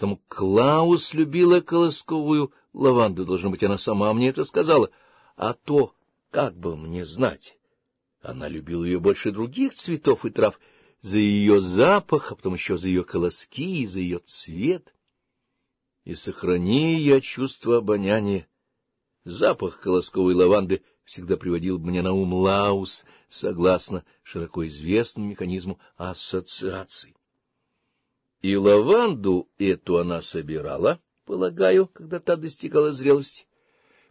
потому Клаус любила колосковую лаванду, должно быть, она сама мне это сказала. А то, как бы мне знать, она любила ее больше других цветов и трав, за ее запах, а потом еще за ее колоски и за ее цвет. И сохрани я чувство обоняния. Запах колосковой лаванды всегда приводил мне на ум Лаус, согласно широко известному механизму ассоциаций. И лаванду эту она собирала, полагаю, когда та достигала зрелости.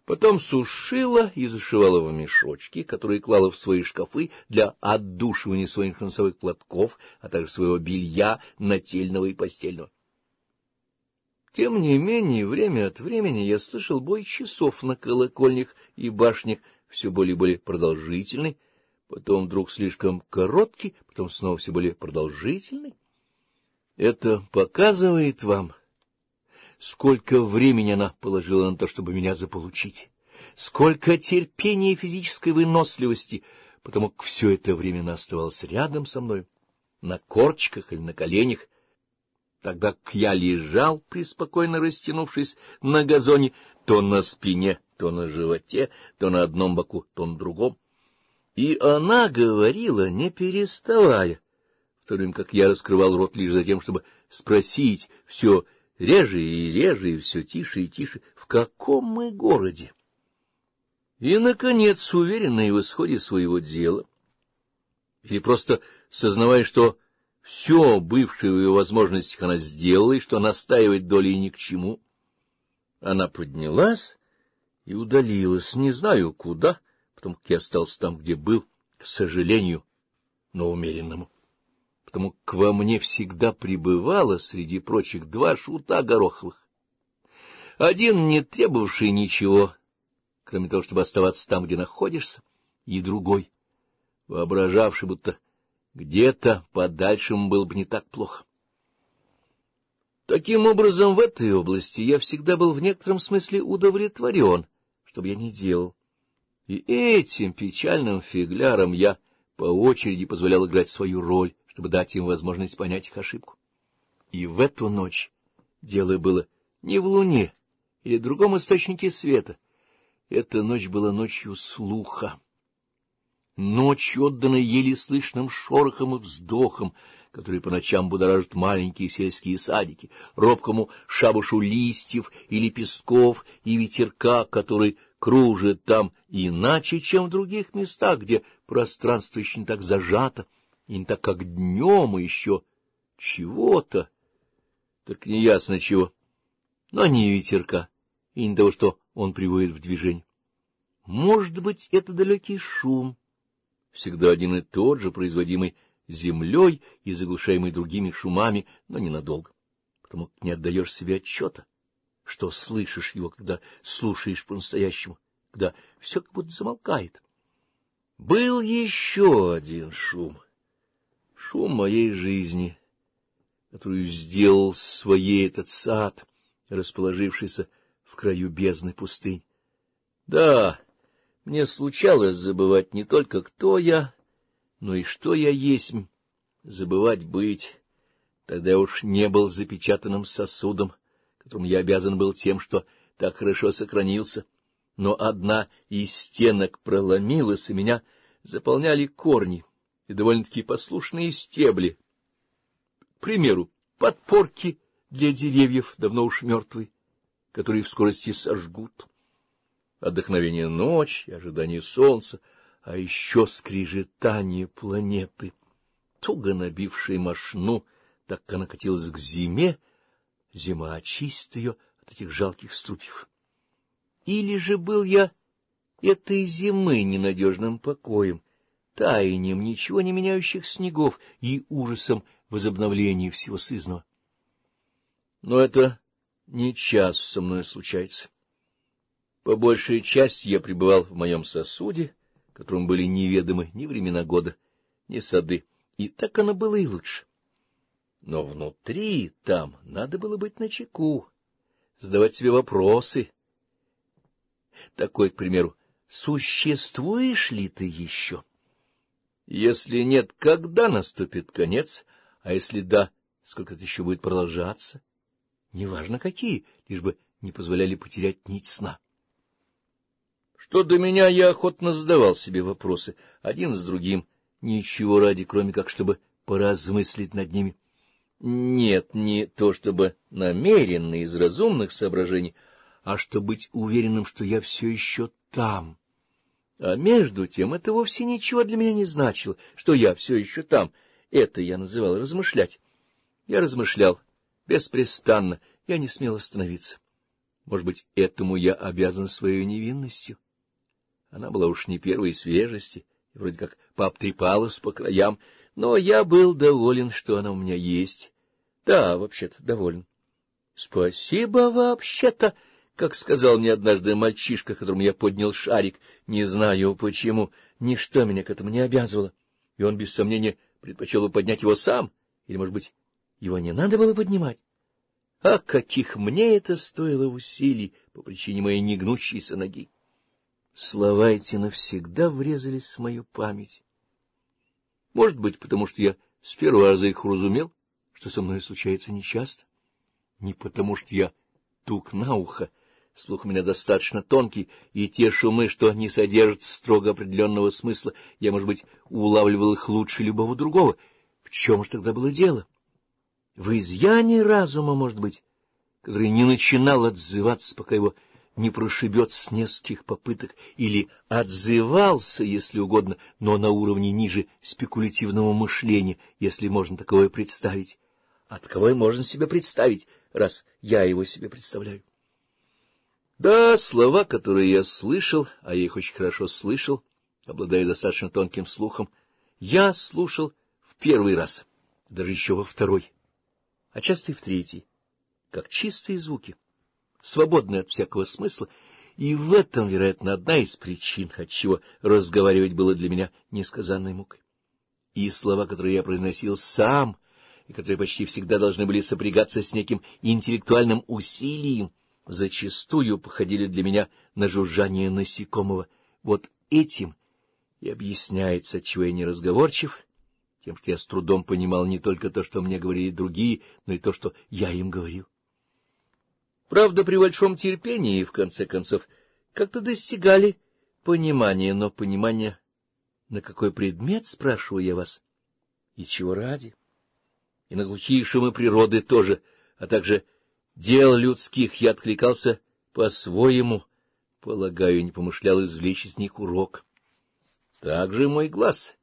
Потом сушила и зашивала в мешочки, которые клала в свои шкафы для отдушивания своих носовых платков, а также своего белья, нательного и постельного. Тем не менее, время от времени я слышал бой часов на колокольнях и башнях, все более и более продолжительный, потом вдруг слишком короткий, потом снова все более продолжительный. Это показывает вам, сколько времени она положила на то, чтобы меня заполучить, сколько терпения и физической выносливости, потому как все это время она оставалась рядом со мной, на корчиках или на коленях, тогда как я лежал, преспокойно растянувшись на газоне, то на спине, то на животе, то на одном боку, то на другом. И она говорила, не переставая, то время как я раскрывал рот лишь за тем, чтобы спросить все реже и реже, и все тише и тише, в каком мы городе. И, наконец, уверенный в исходе своего дела, или просто сознавая, что все бывшее в ее возможностях она сделала, и что настаивать долей ни к чему, она поднялась и удалилась, не знаю куда, потому как я остался там, где был, к сожалению, но умеренному потому к во мне всегда пребывало среди прочих два шута гороховых. Один, не требовавший ничего, кроме того, чтобы оставаться там, где находишься, и другой, воображавший, будто где-то подальше ему было бы не так плохо. Таким образом, в этой области я всегда был в некотором смысле удовлетворен, чтобы я не делал. И этим печальным фиглярам я по очереди позволял играть свою роль, чтобы дать им возможность понять их ошибку. И в эту ночь дело было не в луне или другом источнике света. Эта ночь была ночью слуха. Ночь, отданная еле слышным шорохом и вздохом, которые по ночам будоражат маленькие сельские садики, робкому шабушу листьев и лепестков и ветерка, который кружит там иначе, чем в других местах, где пространство еще не так зажато, и не так, как днем, и еще чего-то, только неясно чего, но не ветерка, и не того, что он приводит в движение. Может быть, это далекий шум, всегда один и тот же, производимый землей и заглушаемый другими шумами, но ненадолго, потому как не отдаешь себе отчета, что слышишь его, когда слушаешь по-настоящему, когда все как будто замолкает. Был еще один шум — шум моей жизни, которую сделал своей этот сад, расположившийся в краю бездны пустынь. Да, мне случалось забывать не только кто я, но и что я есть, забывать быть. Тогда я уж не был запечатанным сосудом, которым я обязан был тем, что так хорошо сохранился. Но одна из стенок проломилась, и меня заполняли корни, и довольно-таки послушные стебли. К примеру, подпорки для деревьев, давно уж мертвые, которые в скорости сожгут. Отдохновение ночи, ожидание солнца, а еще скрежетание планеты, туго набившей мошну, так как она катилась к зиме, зима очистит ее от этих жалких струпьев. Или же был я этой зимы ненадежным покоем, таянием ничего не меняющих снегов и ужасом возобновления всего сызного. Но это не час со мной случается. По большей части я пребывал в моем сосуде, которым были неведомы ни времена года, ни сады, и так оно было и лучше. Но внутри, там, надо было быть начеку, задавать себе вопросы. Такой, к примеру, существуешь ли ты еще? — если нет, когда наступит конец, а если да, сколько это еще будет продолжаться? Неважно какие, лишь бы не позволяли потерять нить сна. Что до меня, я охотно задавал себе вопросы, один с другим, ничего ради, кроме как чтобы поразмыслить над ними. Нет, не то чтобы намеренно из разумных соображений, а чтобы быть уверенным, что я все еще там. А между тем это вовсе ничего для меня не значило, что я все еще там. Это я называл размышлять. Я размышлял беспрестанно, я не смел остановиться. Может быть, этому я обязан своей невинностью? Она была уж не первой свежести, вроде как пообтрепалась по краям, но я был доволен, что она у меня есть. Да, вообще-то, доволен. — Спасибо вообще-то! — как сказал мне однажды мальчишка, которому я поднял шарик, не знаю почему, ничто меня к этому не обязывало, и он, без сомнения, предпочел бы поднять его сам, или, может быть, его не надо было поднимать. А каких мне это стоило усилий по причине моей негнущейся ноги! Слова эти навсегда врезались в мою память. Может быть, потому что я с первого раза их разумел, что со мной случается нечасто, не потому что я тук на ухо, Слух у меня достаточно тонкий, и те шумы, что не содержат строго определенного смысла, я, может быть, улавливал их лучше любого другого. В чем же тогда было дело? В изъяне разума, может быть, который не начинал отзываться, пока его не прошибет с нескольких попыток, или отзывался, если угодно, но на уровне ниже спекулятивного мышления, если можно такое представить. От кого таковое можно себе представить, раз я его себе представляю. Да, слова, которые я слышал, а я их очень хорошо слышал, обладая достаточно тонким слухом, я слушал в первый раз, даже еще во второй, а часто и в третий, как чистые звуки, свободные от всякого смысла, и в этом, вероятно, одна из причин, отчего разговаривать было для меня несказанной мукой. И слова, которые я произносил сам, и которые почти всегда должны были сопрягаться с неким интеллектуальным усилием, зачастую походили для меня на жужжание насекомого. Вот этим и объясняется, чего я не разговорчив, тем, что я с трудом понимал не только то, что мне говорили другие, но и то, что я им говорил. Правда, при большом терпении, в конце концов, как-то достигали понимания, но понимание на какой предмет, спрашиваю я вас, и чего ради, и на глухие шумы природы тоже, а также дел людских я откликался по-своему, полагаю, не помышлял извлечь из них урок. Также мой глаз,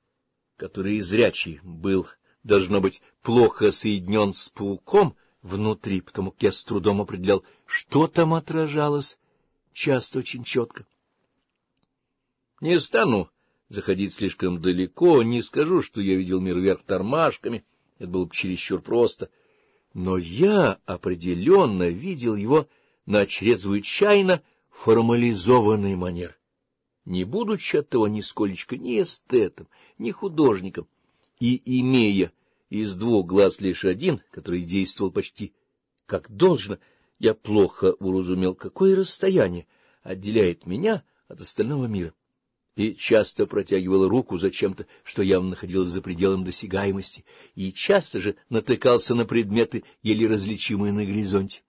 который изрячий был, должно быть, плохо соединен с пауком внутри, потому как я с трудом определял, что там отражалось, часто очень четко. Не стану заходить слишком далеко, не скажу, что я видел мир вверх тормашками, это было бы чересчур просто — но я определенно видел его на чрезвычайно формализованный манер, не будучи от того нисколечко ни эстетом, ни художником, и имея из двух глаз лишь один, который действовал почти как должно, я плохо уразумел, какое расстояние отделяет меня от остального мира и часто протягивал руку за чем-то, что явно находилось за пределом досягаемости, и часто же натыкался на предметы, еле различимые на горизонте.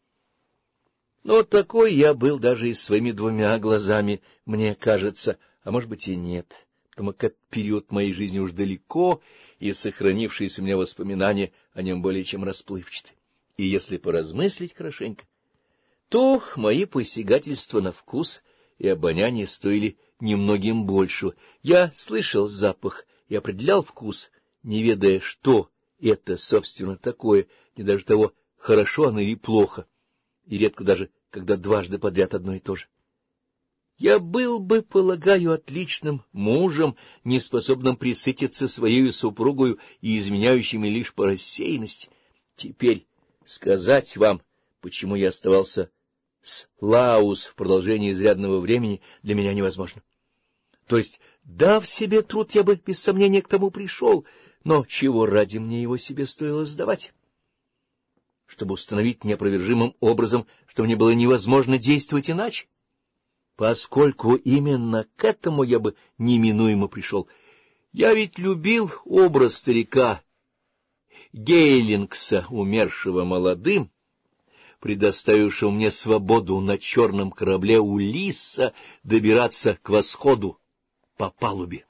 Но такой я был даже и своими двумя глазами, мне кажется, а может быть и нет, потому как период моей жизни уж далеко, и сохранившиеся у меня воспоминания о нем более чем расплывчаты. И если поразмыслить хорошенько, то мои посягательства на вкус и обоняние стоили немногим большего. Я слышал запах и определял вкус, не ведая, что это, собственно, такое, не даже того, хорошо оно или плохо, и редко даже, когда дважды подряд одно и то же. Я был бы, полагаю, отличным мужем, неспособным присытиться своей супругою и изменяющими лишь по рассеянности. Теперь сказать вам, почему я оставался с Лаус в продолжении изрядного времени для меня невозможно. То есть, дав себе труд, я бы без сомнения к тому пришел, но чего ради мне его себе стоило сдавать? Чтобы установить неопровержимым образом, что мне было невозможно действовать иначе? Поскольку именно к этому я бы неминуемо пришел. Я ведь любил образ старика Гейлингса, умершего молодым, предоставившего мне свободу на черном корабле Улисса добираться к восходу по палубе.